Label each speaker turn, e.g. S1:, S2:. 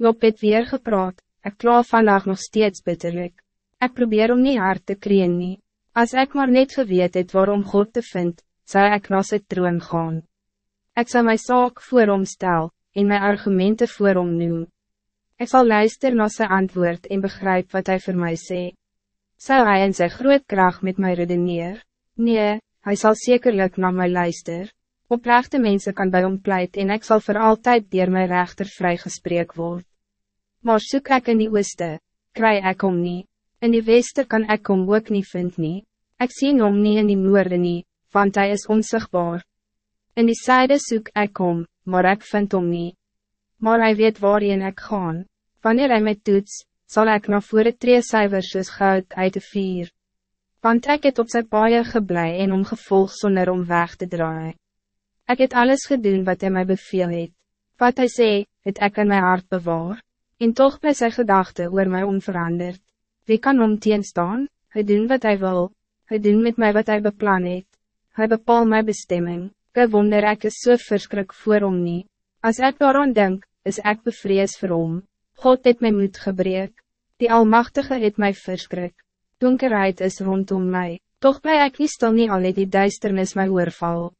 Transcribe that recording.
S1: Job het weer gepraat, ik klaar vandaag nog steeds bitterlijk. Ik probeer om niet hard te kreen nie. Als ik maar net geweet het waarom God te vind, zou ik naar zijn troon gaan. Ik zal mijn zaak voor hom stel, en mijn argumenten voor hom noem. Ik zal luisteren naar zijn antwoord en begrijp wat hij voor mij zei. Zou hij in zijn groot kracht met mij redeneer? Nee, hij zal zekerlijk naar mij luisteren. Oprechte mensen kan bij hom pleit en ik zal voor altijd dier mijn rechter vrijgesprek worden. Maar soek ek in die ooste, kry ek om nie. In die weste kan ek om ook nie vind nie. Ek sien om nie in die noorde nie, want hij is onzichtbaar. In die zijde soek ek om, maar ik vind om nie. Maar hij weet waarin ik gaan. Wanneer hij mij toets, zal ik naar vore tree cijfers soos goud uit de vier. Want ik het op zijn paaie geblei en om gevolg sonder om weg te draaien. Ik het alles gedaan wat hij mij beveel het. Wat hij zei, het ek in mijn hart bewaar. En toch bij zijn gedachten oor mij onveranderd. Wie kan om teen staan? Hij doen wat hij wil. Hij doen met mij wat hij beplan het. Hij bepaal mijn bestemming. Ik wonder ek is so verskrik voor om nie. Als ik daaraan denk, is ik bevrees vir hom. God het my moed gebreek. Die Almachtige het my verskrik. Donkerheid is rondom mij. Toch blij ik niet stil nie al het die duisternis my oorval.